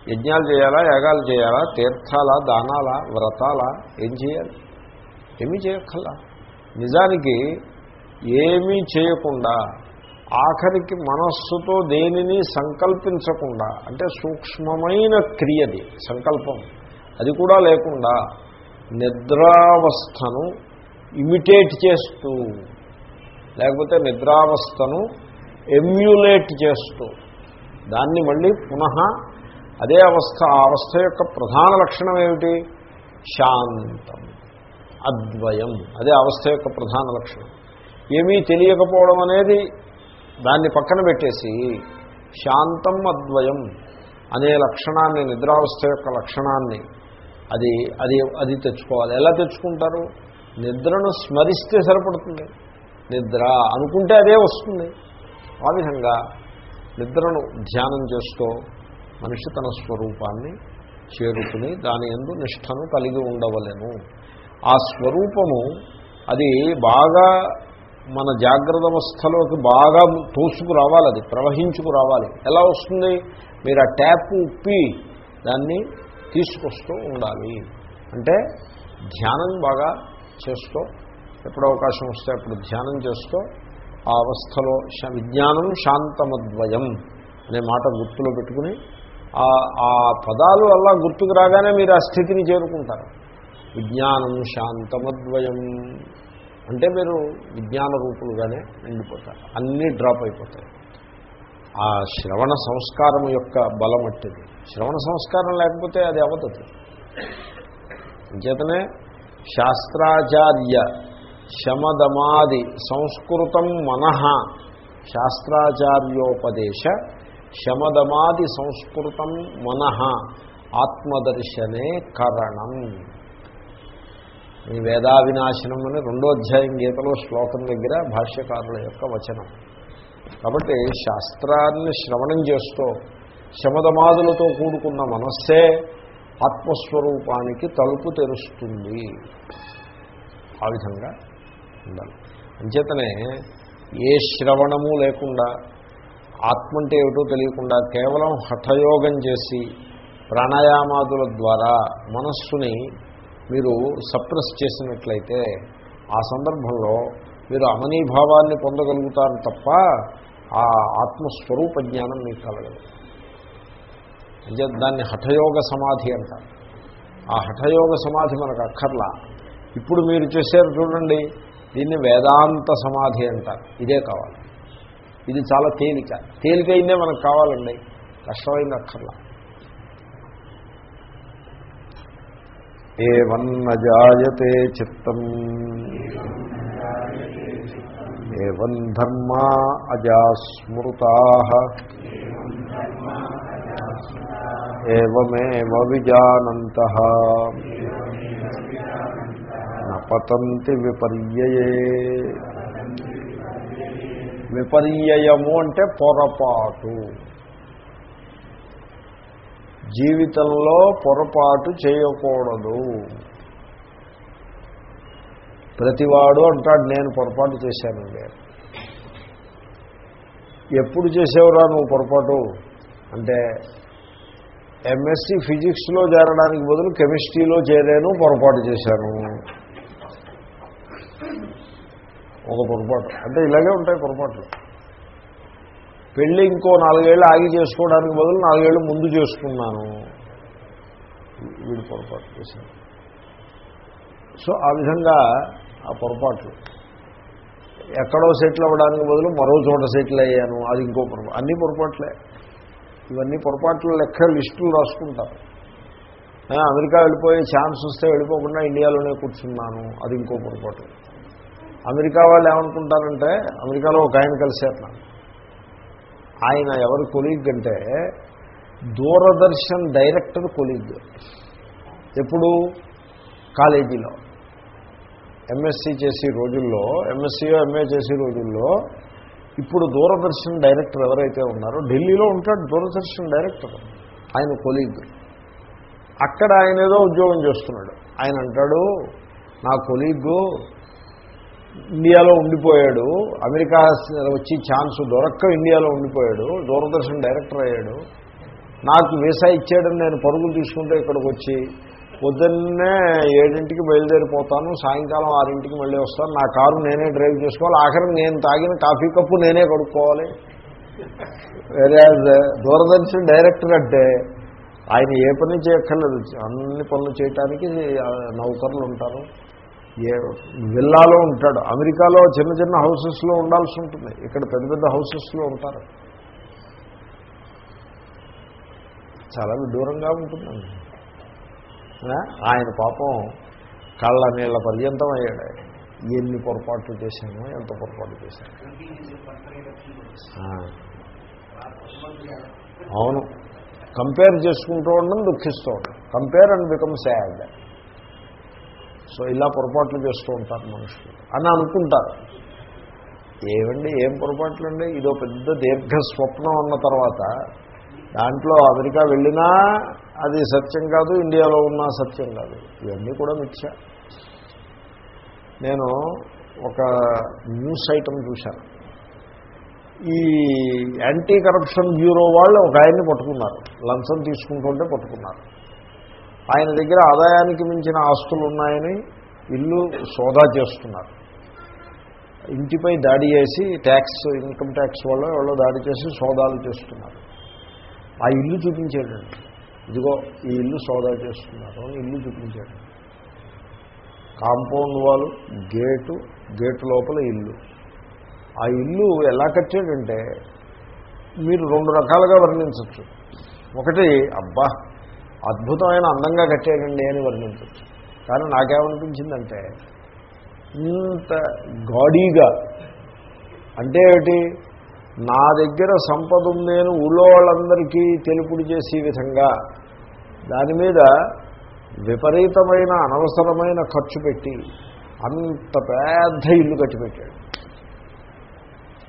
యజ్ఞాలు చేయాలా యాగాలు చేయాలా తీర్థాల దానాల వ్రతాలా ఏం చేయాలి? ఏమీ చేయక్కర్లా. నిజానికి ఏమీ చేయకుండా ఆఖరికి మనస్సుతో దేనిని సంకల్పించకుండా అంటే సూక్ష్మమైన క్రియది సంకల్పం అది కూడా లేకుండా నిద్రావస్థను ఇమిటేట్ చేస్తూ లేకపోతే నిద్రావస్థను ఎమ్యులేట్ చేస్తూ దాన్ని మళ్ళీ పునః అదే అవస్థ ఆ అవస్థ యొక్క ప్రధాన లక్షణం ఏమిటి? శాంతం అద్వయం. అదే అవస్థ యొక్క ప్రధాన లక్షణం. ఏమీ తెలియకపోవడం అనేది దాన్ని పక్కన పెట్టేసి శాంతం అద్వయం అనే లక్షణాన్ని నిద్రావస్థ యొక్క లక్షణాన్ని అది అది అది తెచ్చుకోవాలి. ఎలా తెచ్చుకుంటారు? నిద్రను స్మరిస్తే సరిపడుతుంది. నిద్ర అనుకుంటే అదే వస్తుంది. ఆ విధంగా నిద్రను ధ్యానం చేస్తూ మనిషి తన స్వరూపాన్ని చేరుకుని దాని ఎందు నిష్టను కలిగి ఉండవలను. ఆ స్వరూపము అది బాగా మన జాగ్రత్త అవస్థలోకి బాగా తోసుకురావాలి అది ప్రవహించుకురావాలి ఎలా వస్తుంది? మీరు ఆ ట్యాప్ ఉప్పి దాన్ని తీసుకొస్తూ ఉండాలి. అంటే ధ్యానం బాగా చేస్తూ ఎప్పుడు అవకాశం వస్తే అప్పుడు ధ్యానం చేస్తూ ఆ అవస్థలో విజ్ఞానం శాంతమద్వయం అనే మాట గుర్తులో పెట్టుకుని ఆ- పదాలు అలా గుర్తుకు రాగానే మీరు ఆ స్థితిని చేరుకుంటారు. విజ్ఞానం శాంతమద్వయం. అంటే మీరు విజ్ఞాన రూపులుగానే నిండిపోతారు. అన్నీ డ్రాప్ అయిపోతాయి. ఆ శ్రవణ సంస్కారం యొక్క బలం అట్టిది. శ్రవణ సంస్కారం లేకపోతే అది అవతది చేతనే శాస్త్రాచార్య శమదమాది సంస్కృతం మనః శాస్త్రాచార్యోపదేశ శమదమాది సంస్కృతం మనః ఆత్మదర్శనే కరణం. ఈ వేదావినాశనం అని రెండో అధ్యాయం గీతలో శ్లోకం దగ్గర భాష్యకారుల యొక్క వచనం. కాబట్టి శాస్త్రాన్ని శ్రవణం చేస్తూ శమదమాదులతో కూడుకున్న మనస్సే ఆత్మస్వరూపానికి తలుపు తెరుస్తుంది. ఆ విధంగా ఉండాలి. అంచేతనే ఏ శ్రవణము లేకుండా ఆత్మ అంటే ఏమిటో తెలియకుండా కేవలం హఠయోగం చేసి ప్రాణాయామాదుల ద్వారా మనస్సుని మీరు సప్రెస్ చేసినట్లయితే ఆ సందర్భంలో మీరు అమనీభావాన్ని పొందగలుగుతారు తప్ప ఆ ఆత్మస్వరూప జ్ఞానం మీకు కలగదు. అంటే దాన్ని హఠయోగ సమాధి అంటారు. ఆ హఠయోగ సమాధి మనకు అక్కర్లా. ఇప్పుడు మీరు చేశారు చూడండి దీన్ని వేదాంత సమాధి అంటారు. ఇదే కావాలి. ఇది చాలా తేలిక. తేలికైందే మనకు కావాలండి. కష్టమైంది అక్కర్లా ఏవన్న జాయతే చిత్తం. ఏవం ధర్మా అజాస్మృతా. ఏమేవ విజానంత. పతంతి విపర్యయే. విపర్యయము అంటే పొరపాటు. జీవితంలో పొరపాటు చేయకూడదు. ప్రతివాడు అంటాడు నేను పొరపాటు చేశానండి. ఎప్పుడు చేసేవరా నువ్వు పొరపాటు? అంటే ఎంఎస్సి ఫిజిక్స్లో చేరడానికి బదులు కెమిస్ట్రీలో చేరాను పొరపాటు చేశాను. ఒక పొరపాటు. అంటే ఇలాగే ఉంటాయి పొరపాట్లు. పెళ్ళి ఇంకో నాలుగేళ్ళు ఆగి చేసుకోవడానికి బదులు నాలుగేళ్ళు ముందు చేసుకున్నాను. వీడు పొరపాటు చేశాను సో ఆ విధంగా ఆ పొరపాట్లు. ఎక్కడో సెటిల్ అవ్వడానికి బదులు మరో చోట సెటిల్ అయ్యాను అది ఇంకో పొరపాటు అన్నీ పొరపాట్లే. ఇవన్నీ పొరపాట్ల లెక్క లిస్టులు రాసుకుంటారు అమెరికా వెళ్ళిపోయే ఛాన్స్ వస్తే వెళ్ళిపోకుండా ఇండియాలోనే కూర్చున్నాను అది ఇంకో పొరపాటు. అమెరికా వాళ్ళు ఏమనుకుంటారంటే అమెరికాలో ఒక ఆయన కలిసేట ఆయన ఎవరు? కొలీగ్ అంటే దూరదర్శన్ డైరెక్టర్ కొలీగ్. ఎప్పుడు? కాలేజీలో. ఎంఎస్సీ చేసే రోజుల్లో ఎంఎస్సీయో ఎంఏ చేసే రోజుల్లో ఇప్పుడు దూరదర్శన్ డైరెక్టర్ ఎవరైతే ఉన్నారో ఢిల్లీలో ఉంటాడు దూరదర్శన్ డైరెక్టర్. ఆయన కొలీగ్. అక్కడ ఆయన ఏదో ఉద్యోగం చేస్తున్నాడు. ఆయన అంటాడు నా కొలీగు ఇండియాలో ఉండిపోయాడు. అమెరికా వచ్చి ఛాన్స్ దొరక్క ఇండియాలో ఉండిపోయాడు. దూరదర్శన్ డైరెక్టర్ అయ్యాడు. నాకు వీసా ఇచ్చాడని నేను పరుగులు తీసుకుంటే ఇక్కడికి వచ్చి పొద్దున్నే ఏడింటికి బయలుదేరిపోతాను సాయంకాలం ఆరింటికి మళ్ళీ వస్తాను. నా కారు నేనే డ్రైవ్ చేసుకోవాలి. ఆఖరికి నేను తాగిన కాఫీ కప్పు నేనే కడుక్కోవాలి. వేరే దూరదర్శన్ డైరెక్టర్ అంటే ఆయన ఏ పని చేయక్కర్లేదు. అన్ని పనులు చేయటానికి నౌకర్లు ఉంటారు. ఏ విల్లాలో ఉంటాడు. అమెరికాలో చిన్న చిన్న హౌసెస్లో ఉండాల్సి ఉంటుంది. ఇక్కడ పెద్ద పెద్ద హౌసెస్లో ఉంటారు. చాలా విదూరంగా ఉంటుందండి. ఆయన పాపం కళ్ళ నీళ్ళ పర్యంతం అయ్యాడు. ఎన్ని పొరపాట్లు చేశామో ఎంత పొరపాటు చేశాను అవును. కంపేర్ చేసుకుంటూ ఉండడం దుఃఖిస్తూ ఉండడం. Compare and become sad. So ఇలా పొరపాట్లు చేస్తూ ఉంటారు మనుషులు అని అనుకుంటారు. ఏమండి ఏం పొరపాట్లు అండి ఇదో పెద్ద దీర్ఘ స్వప్నం ఉన్న తర్వాత దాంట్లో అమెరికా వెళ్ళినా అది సత్యం కాదు ఇండియాలో ఉన్నా సత్యం కాదు. ఇవన్నీ కూడా మిథ్య. నేను ఒక న్యూస్ ఐటమ్ చూశాను. ఈ యాంటీ కరప్షన్ బ్యూరో వాళ్ళు ఒక ఆయన్ని పట్టుకున్నారు. లంచం తీసుకుంటుంటే పట్టుకున్నారు. ఆయన దగ్గర ఆదాయానికి మించిన ఆస్తులు ఉన్నాయని ఇల్లు సోదా చేస్తున్నారు. ఇంటిపై దాడి చేసి ట్యాక్స్ ఇన్కమ్ ట్యాక్స్ వాళ్ళు వాళ్ళు దాడి చేసి సోదాలు చేస్తున్నారు. ఆ ఇల్లు చూపించేటండి ఇదిగో ఈ ఇల్లు సోదా చేస్తున్నారు అని ఇల్లు చూపించాడు. కాంపౌండ్ వాళ్ళు గేటు గేటు లోపల ఇల్లు. ఆ ఇల్లు ఎలా కట్టాడంటే మీరు రెండు రకాలుగా వర్ణించవచ్చు. ఒకటి అబ్బా అద్భుతమైన అందంగా కట్టేయండి అని వర్ణించవచ్చు కానీ నాకేమనిపించిందంటే ఇంత గాడీగా అంటే ఏమిటి? నా దగ్గర సంపద ఉందేను ఊళ్ళో వాళ్ళందరికీ తెలుపుడు చేసే విధంగా దాని మీద విపరీతమైన అనవసరమైన ఖర్చు పెట్టి అంత పెద్ద ఇల్లు కట్టిపెట్టాడు.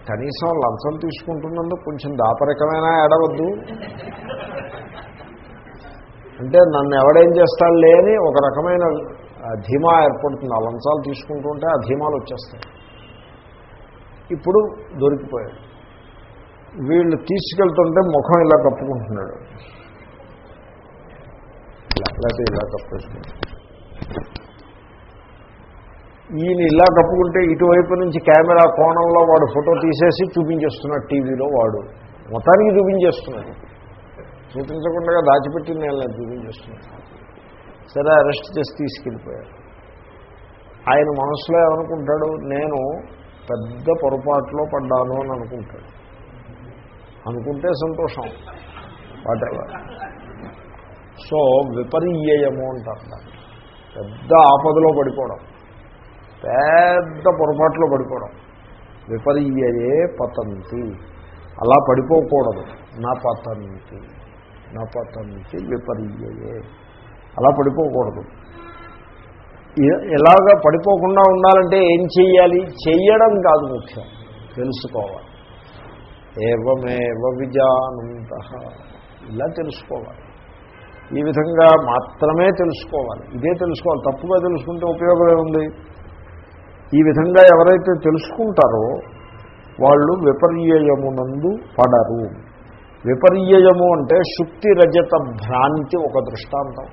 కనీసం లంచం తీసుకుంటున్నందుకు కొంచెం దాపరికమైనా ఎడవద్దు అంటే నన్ను ఎవడేం చేస్తాడు లేని ఒక రకమైన ఆ, ధీమా ఏర్పడుతుంది. ఆ లంచాలు తీసుకుంటుంటే ఆ ధీమాలు వచ్చేస్తాయి. ఇప్పుడు దొరికిపోయాడు. వీళ్ళు తీసుకెళ్తుంటే ముఖం ఇలా కప్పుకుంటున్నాడు. ఇలా లేకపోతే ఇలా కప్పేసుకుంటాడు ఈయన ఇలా కప్పుకుంటే ఇటువైపు నుంచి కెమెరా కోణంలో వాడు ఫోటో తీసేసి చూపించేస్తున్నాడు టీవీలో వాడు. మొత్తానికి చూపించేస్తున్నాడు. చూపించకుండా దాచిపెట్టింది నేను లేదు చూపించేస్తున్నాడు సరే అరెస్ట్ చేసి తీసుకెళ్ళిపోయారు ఆయన మనసులో ఏమనుకుంటాడు? నేను పెద్ద పొరపాటులో పడ్డాను అని అనుకుంటాడు. అనుకుంటే సంతోషం. వాటెవర్? సో విపర్యయము అంటారు పెద్ద ఆపదలో పడిపోవడం. పెద్ద పొరపాటులో పడిపోవడం. విపర్యయే పతంతి. అలా పడిపోకూడదు. నా పతంతి. నా విపర్యయే అలా పడిపోకూడదు. ఎ- ఎలాగ పడిపోకుండా ఉండాలంటే ఏం చెయ్యాలి? చెయ్యడం కాదు ముఖ్యం. తెలుసుకోవాలి. ఏవమేవ విజానంత. ఇలా తెలుసుకోవాలి. ఈ విధంగా మాత్రమే తెలుసుకోవాలి. ఇదే తెలుసుకోవాలి. తప్పుగా తెలుసుకుంటే ఉపయోగం ఏముంది? ఈ విధంగా ఎవరైతే తెలుసుకుంటారో వాళ్ళు విపర్యయమునందు పడరు. విపర్యయము అంటే శుక్తి రజత భ్రాంతి ఒక దృష్టాంతం.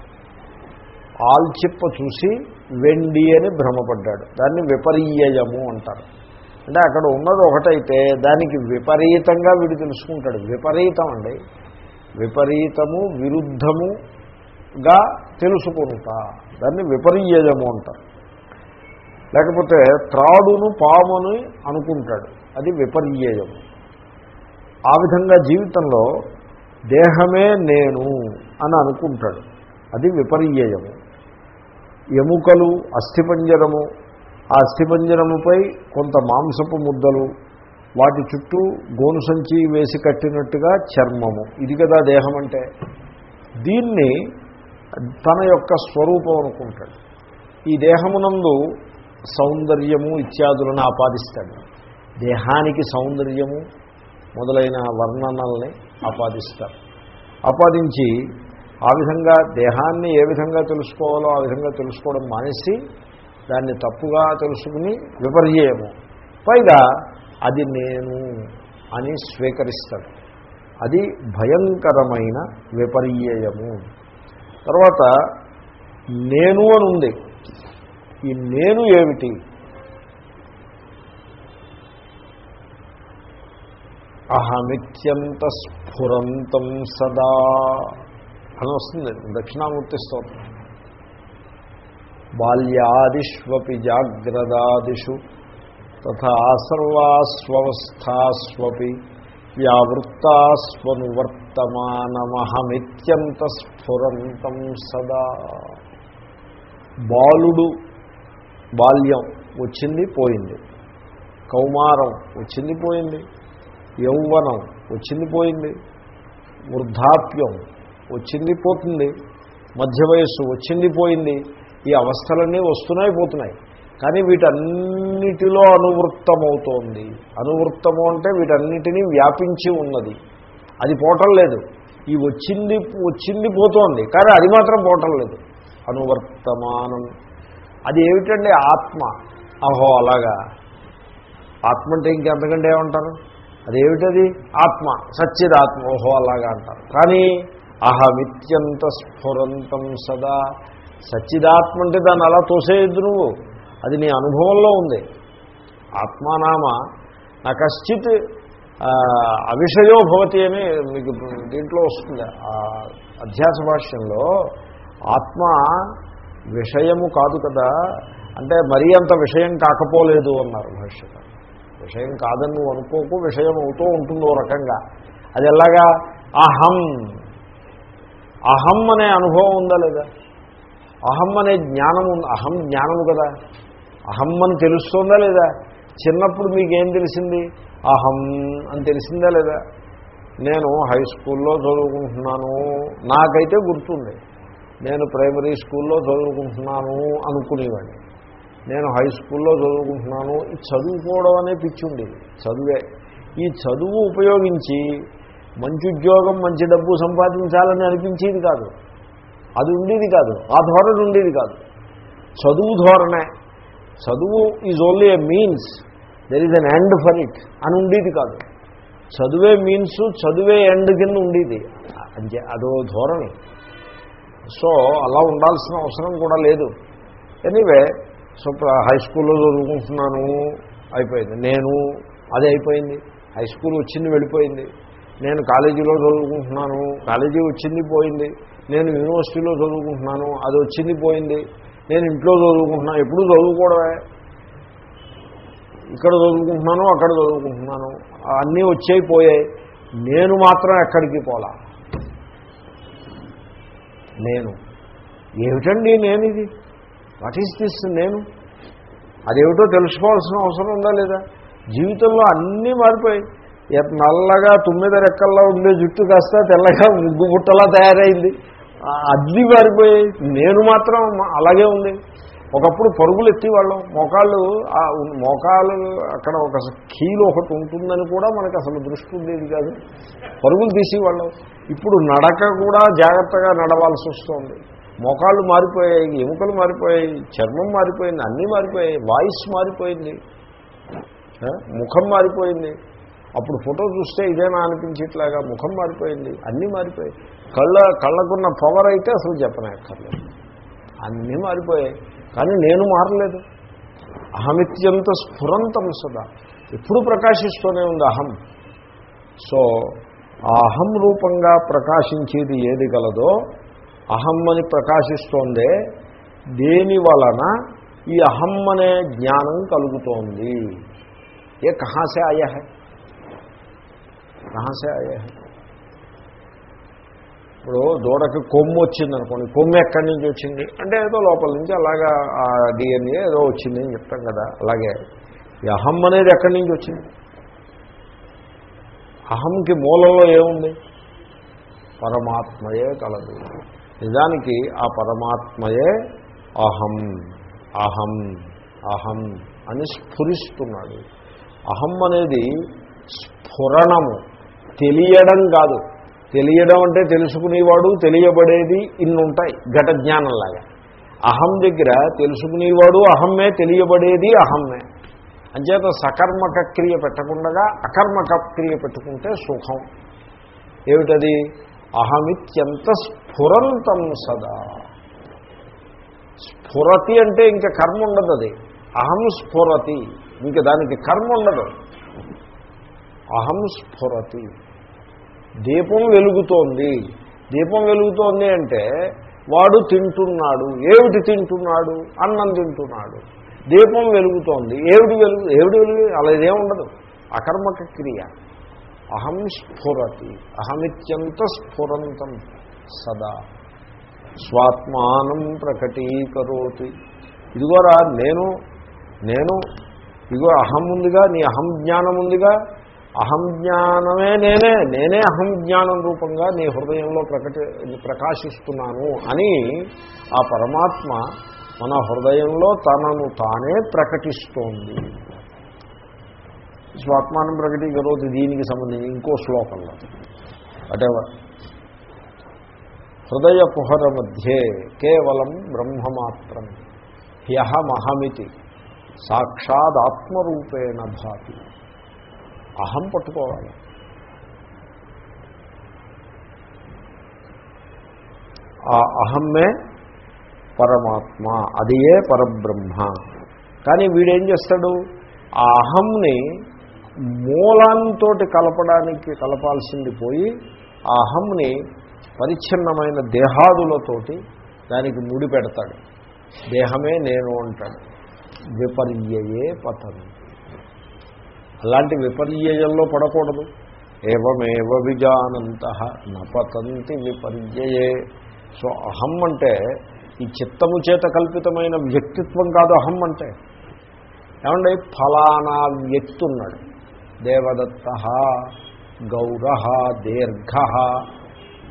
ఆల్చిప్ప చూసి వెండి అని భ్రమపడ్డాడు. దాన్ని విపర్యయము అంటారు. అంటే అక్కడ ఉన్నది ఒకటైతే దానికి విపరీతంగా వీడు తెలుసుకుంటాడు. విపరీతం అండి. విపరీతము విరుద్ధముగా తెలుసుకుంటా దాన్ని విపర్యయము అంటారు. లేకపోతే త్రాడును పాముని అనుకుంటాడు. అది విపర్యయము. ఆ విధంగా జీవితంలో దేహమే నేను అని అనుకుంటాడు. అది విపర్యయము. ఎముకలు అస్థిపంజరము ఆ అస్థిపంజరముపై కొంత మాంసపు ముద్దలు వాటి చుట్టూ గోను సంచి వేసి కట్టినట్టుగా చర్మము. ఇది కదా దేహం అంటే దీన్ని తన యొక్క స్వరూపం అనుకుంటాడు. ఈ దేహమునందు సౌందర్యము ఇత్యాదులను ఆపాదిస్తాడు. దేహానికి సౌందర్యము మొదలైన వర్ణనల్ని ఆపాదిస్తారు. ఆపాదించి ఆ విధంగా దేహాన్ని ఏ విధంగా తెలుసుకోవాలో ఆ విధంగా తెలుసుకోవడం మానేసి దాన్ని తప్పుగా తెలుసుకుని విపర్యయము. పైగా అది నేను అని స్వీకరిస్తాడు. అది భయంకరమైన విపర్యయము. తర్వాత నేను అని ఉంది ఈ నేను ఏమిటి? అహమిత్యంత స్ఫురంతం సదా అని వస్తుంది. దక్షిణామూర్తి స్తోత్రం. బాల్యాదిష్వపి జాగ్రదాదిషు తథా సర్వాస్వస్థాస్వపి వ్యావృత్తాస్వనువర్తమానమహమిత్యంత స్ఫురంతం సదా. బాలుడు బాల్యం వచ్చింది పోయింది. కౌమారం వచ్చింది పోయింది. యౌవనం వచ్చింది పోయింది. వృద్ధాప్యం వచ్చింది పోతుంది. మధ్య వయస్సు వచ్చింది పోయింది. ఈ అవస్థలన్నీ వస్తున్నాయి పోతున్నాయి. కానీ వీటన్నిటిలో అనువృత్తమవుతోంది. అనువృత్తము అంటే వీటన్నిటినీ వ్యాపించి ఉన్నది. అది పోవటం లేదు. ఈ వచ్చింది వచ్చింది పోతోంది. కానీ అది మాత్రం పోవటం లేదు. అనువర్తమానం. అది ఏమిటండి ఆత్మ? అహో అలాగా. ఆత్మ అంటే ఇంకెంతకంటే ఏమంటారు? అదేమిటది? ఆత్మ సచ్చిదాత్మ ఓహో అలాగా అంటారు. కానీ అహమిత్యంత స్ఫురంతం సదా. సచ్చిదాత్మ అంటే దాన్ని అలా తోసేయద్దు నువ్వు. అది నీ అనుభవంలో ఉంది. ఆత్మానామ నా కశ్చిత్ అవిషయో భవతి అని మీకు దీంట్లో వస్తుంది. అధ్యాస భాష్యంలో ఆత్మ విషయము కాదు కదా. అంటే మరీ అంత విషయం కాకపోలేదు అన్నారు భాష్యకారు. విషయం కాదని నువ్వు అనుకోకు విషయం అవుతూ ఉంటుంది ఓ రకంగా. అది ఎలాగా? అహం. అహం అనే అనుభవం ఉందా లేదా? అహం అనే జ్ఞానం ఉంది? అహం జ్ఞానము కదా. అహం అని తెలుస్తుందా లేదా? చిన్నప్పుడు మీకేం తెలిసింది? అహం అని తెలిసిందా లేదా? నేను హై స్కూల్లో చదువుకుంటున్నాను. నాకైతే గుర్తుంది. నేను ప్రైమరీ స్కూల్లో చదువుకుంటున్నాను అనుకునేవాడిని. నేను హై స్కూల్లో చదువుకుంటున్నాను. ఈ చదువుకోవడం అనే పిచ్చిండేది చదువే. ఈ చదువు ఉపయోగించి మంచి ఉద్యోగం మంచి డబ్బు సంపాదించాలని అనిపించేది కాదు. అది ఉండేది కాదు. ఆ ధోరణి ఉండేది కాదు. చదువు ధోరణే. Chaduvu is only a means there is an end for it అని ఉండేది కాదు. చదువే మీన్స్ చదువే ఎండ్ కింద ఉండేది. అంటే అదో ధోరణి. సో అలా ఉండాల్సిన అవసరం కూడా లేదు. ఎనీవే సో హై స్కూల్లో చదువుకుంటున్నాను అయిపోయింది. నేను అది అయిపోయింది. హై స్కూల్ వచ్చింది వెళ్ళిపోయింది. నేను కాలేజీలో చదువుకుంటున్నాను కాలేజీ వచ్చింది పోయింది. నేను యూనివర్సిటీలో చదువుకుంటున్నాను అది వచ్చింది పోయింది. నేను ఇంట్లో చదువుకుంటున్నాను ఎప్పుడు చదువుకోవడమే. ఇక్కడ చదువుకుంటున్నాను అక్కడ చదువుకుంటున్నాను. అన్నీ వచ్చాయి పోయాయి. నేను మాత్రం ఎక్కడికి పోలా? నేను. ఏమిటండి నేను ఇది వాట్ ఈస్ దిస్ నేను అదేమిటో తెలుసుకోవాల్సిన అవసరం ఉందా లేదా? జీవితంలో అన్నీ మారిపోయాయి. నల్లగా తొమ్మిది రెక్కల్లో ఉండే జుట్టు కాస్త తెల్లగా ముగ్గు బుట్టలా తయారైంది. అద్ది మారిపోయాయి. నేను మాత్రం అలాగే ఉంది. ఒకప్పుడు పరుగులు ఎత్తేవాళ్ళం. మోకాళ్ళు మోకాళ్ళు అక్కడ ఒక కీలు ఒకటి ఉంటుందని కూడా మనకు అసలు దృష్టి ఉండేది కాదు. పరుగులు తీసేవాళ్ళం. ఇప్పుడు నడక కూడా జాగ్రత్తగా నడవాల్సి వస్తుంది. మోకాళ్ళు మారిపోయాయి ఎముకలు మారిపోయాయి చర్మం మారిపోయింది అన్నీ మారిపోయాయి వాయిస్ మారిపోయింది ముఖం మారిపోయింది. అప్పుడు ఫోటో చూస్తే ఇదేనా అనిపించేట్లాగా ముఖం మారిపోయింది అన్నీ మారిపోయాయి. కళ్ళ కళ్ళకున్న పవర్ అయితే అసలు చెప్పనక్కర్లేదు. అన్నీ మారిపోయాయి. కానీ నేను మారలేదు. అహమిత్యంత స్ఫురంతం సదా. ఎప్పుడు ప్రకాశిస్తూనే ఉంది అహం. సో ఆ అహం రూపంగా ప్రకాశించేది ఏది గలదో అహం అని ప్రకాశిస్తోందే దేని వలన ఈ అహం అనే జ్ఞానం కలుగుతోంది? ఏ కహాసే ఆయా హై కహాసే ఆయా హై ఇప్పుడు దూడకి కొమ్ము వచ్చింది అనుకోండి కొమ్ము ఎక్కడి నుంచి వచ్చింది? అంటే ఏదో లోపల నుంచి అలాగా ఆ డిఎన్ఏ ఏదో వచ్చింది అని చెప్తాం కదా అలాగే. ఈ అహం అనేది ఎక్కడి నుంచి వచ్చింది? అహంకి మూలంలో ఏముంది? పరమాత్మయే కలదు. నిజానికి ఆ పరమాత్మయే అహం అహం అహం అని స్ఫురిస్తున్నాడు. అహం అనేది స్ఫురణము తెలియడం కాదు. తెలియడం అంటే తెలుసుకునేవాడు తెలియబడేది ఇన్నుంటాయి ఘట జ్ఞానంలాగా. అహం దగ్గర తెలుసుకునేవాడు అహమ్మే తెలియబడేది అహమ్మే. అంచేత సకర్మక క్రియ పెట్టకుండా అకర్మక క్రియ పెట్టుకుంటే సుఖం. ఏమిటది? అహమిత్యంత స్ఫురంతం సదా. స్ఫురతి అంటే ఇంకా కర్మ ఉండదు అది. అహం స్ఫురతి. ఇంకా దానికి కర్మ ఉండదు. అహం స్ఫురతి. దీపం వెలుగుతోంది. దీపం వెలుగుతోంది అంటే వాడు తింటున్నాడు. ఏమిటి తింటున్నాడు? అన్నం తింటున్నాడు. దీపం వెలుగుతోంది. ఏమిటి వెలుగు? ఏమిటి వెలుగు? అలా ఇదేముండదు అకర్మక క్రియ. అహం స్ఫురతి అహమిత్యంత స్ఫురంతం సదా. స్వాత్మానం ప్రకటీకరోతి. ఇదిగోరా నేను నేను ఇదిగో అహం ఉందిగా నీ అహం జ్ఞానం ఉందిగా అహం జ్ఞానమే నేనే నేనే అహం జ్ఞానం రూపంగా నీ హృదయంలో ప్రకటి ప్రకాశిస్తున్నాను అని ఆ పరమాత్మ మన హృదయంలో తనను తానే ప్రకటిస్తోంది. స్వాత్మానం ప్రకటీకరోతి దీనికి సంబంధించి ఇంకో శ్లోకంలో. అటెవర్ హృదయ కుహర మధ్యే కేవలం బ్రహ్మమాత్రం. హ్యహమహమితి సాక్షాదాత్మరూపేణ భాతి. అహం పట్టుకోవాలి. ఆ అహమ్మే పరమాత్మ అదియే పరబ్రహ్మ. కానీ వీడేం చేస్తాడు? ఆ అహంని మూలంతో కలపడానికి కలపాల్సింది పోయి ఆ అహంని పరిచ్ఛిన్నమైన దేహాదులతోటి దానికి ముడి పెడతాడు. దేహమే నేను అంటాడు. విపర్యయే పతనం. అలాంటి విపర్యయంలో పడకూడదు. ఏవమేవ విజానంత నపతంతి విపర్యయే. సో అహం అంటే ఈ చిత్తము చేత కల్పితమైన వ్యక్తిత్వం కాదు అహం అంటే. ఏమంటే ఫలానా వ్యక్తి ఉన్నాడు. దేవదత్త గౌర దీర్ఘ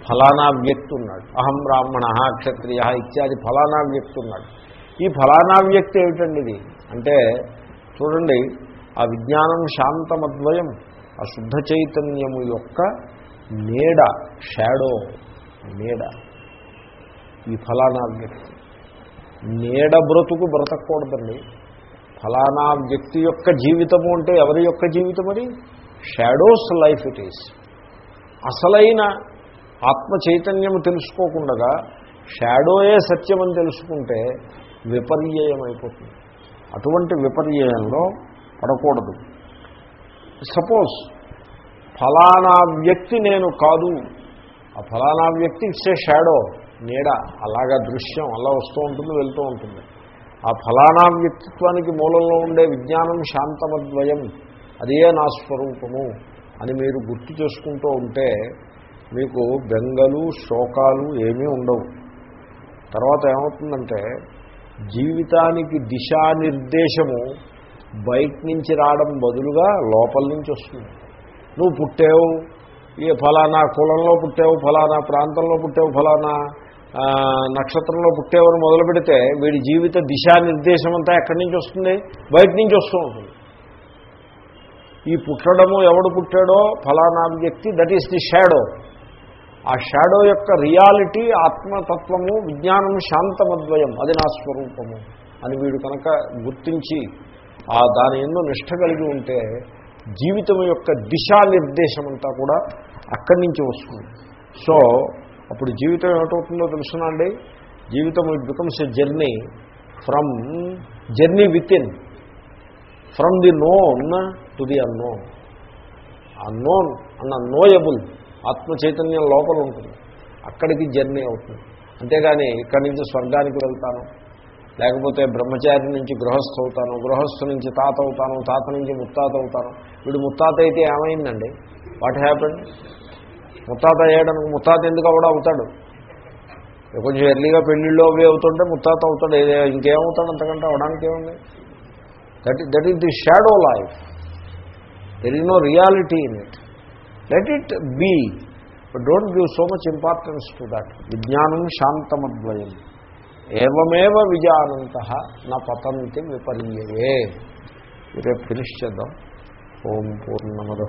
ఫలానా వ్యక్తి ఉన్నాడు అహం బ్రాహ్మణ క్షత్రియ ఇత్యాది ఫలానా వ్యక్తి ఉన్నాడు ఈ ఫలానా వ్యక్తి ఏమిటండి ఇది? అంటే చూడండి ఆ విజ్ఞానం శాంతమద్వయం ఆ శుద్ధ చైతన్యము యొక్క నీడ షాడో నీడ. ఈ ఫలానా వ్యక్తి. నీడ బ్రతుకు బ్రతకూడదండి. ఫలానా వ్యక్తి యొక్క జీవితము అంటే ఎవరి యొక్క జీవితం అది? షాడోస్ లైఫ్ ఇట్ ఈస్ అసలైన ఆత్మ చైతన్యం తెలుసుకోకుండా షాడోయే సత్యమని తెలుసుకుంటే విపర్యయం అయిపోతుంది అటువంటి విపర్యయంలో పడకూడదు. సపోజ్ ఫలానా వ్యక్తి నేను కాదు. ఆ ఫలానా వ్యక్తి ఇచ్చే షాడో నీడ అలాగా దృశ్యం అలా వస్తూ ఉంటుంది వెళ్తూ ఉంటుంది. ఆ ఫలానా వ్యక్తిత్వానికి మూలంలో ఉండే విజ్ఞానం శాంతమద్వయం అదే నా స్వరూపము అని మీరు గుర్తు చేసుకుంటూ ఉంటే మీకు బెంగలు శోకాలు ఏమీ ఉండవు. తర్వాత ఏమవుతుందంటే జీవితానికి దిశానిర్దేశము బయట నుంచి రావడం బదులుగా లోపల నుంచి వస్తుంది. నువ్వు పుట్టావు ఏ ఫలానా కులంలో పుట్టావు ఫలానా ప్రాంతంలో పుట్టావు ఫలానా నక్షత్రంలో పుట్టేవారు మొదలు పెడితే వీడి జీవిత దిశానిర్దేశం అంతా ఎక్కడి నుంచి వస్తుంది? బయట నుంచి వస్తూ ఉంటుంది. ఈ పుట్టడము ఎవడు పుట్టాడో? ఫలానా వ్యక్తి. దట్ ఈస్ ది షాడో ఆ షాడో యొక్క రియాలిటీ ఆత్మతత్వము విజ్ఞానము శాంతమద్వయం. అది నా స్వరూపము అని వీడు కనుక గుర్తించి ఆ దాని ఎన్నో నిష్ట కలిగి ఉంటే జీవితం యొక్క దిశానిర్దేశం అంతా కూడా అక్కడి నుంచి వస్తుంది. సో అప్పుడు జీవితం ఏమిటవుతుందో తెలుసునండి జీవితం it becomes a journey from journey with in from the known to the unknown unknown unknowable ఆత్మ చైతన్యం లోపల ఉంటుంది. అక్కడికి జర్నీ అవుతుంది. అంతేగాని ఇక్కడి నుంచి స్వర్గానికి వెళ్తాను లేకపోతే బ్రహ్మచారి నుంచి గృహస్థ అవుతాను గృహస్థు నుంచి తాత అవుతాను తాత నుంచి ముత్తాత అవుతాను. వీడు ముత్తాత అయితే ఏమైందండి? వాట్ హ్యాపెండ్ ముత్తాత అయ్యాడను ముత్తాత ఎందుకు అవడం అవుతాడు? కొంచెం ఎర్లీగా పెళ్ళిళ్ళు అవి అవుతుంటే ముత్తాత అవుతాడు. ఇంకేమవుతాడు అంతకంటే అవడానికి ఏముంది? That that is the shadow life there is no reality in it let it be but don't give so much importance to that విజ్ఞానం శాంతమద్వయం ఏమేవ విజానంత నా పతంతి విపర్యయే రేపు ఫినిష్ చేద్దాం ఓం పూర్ణమద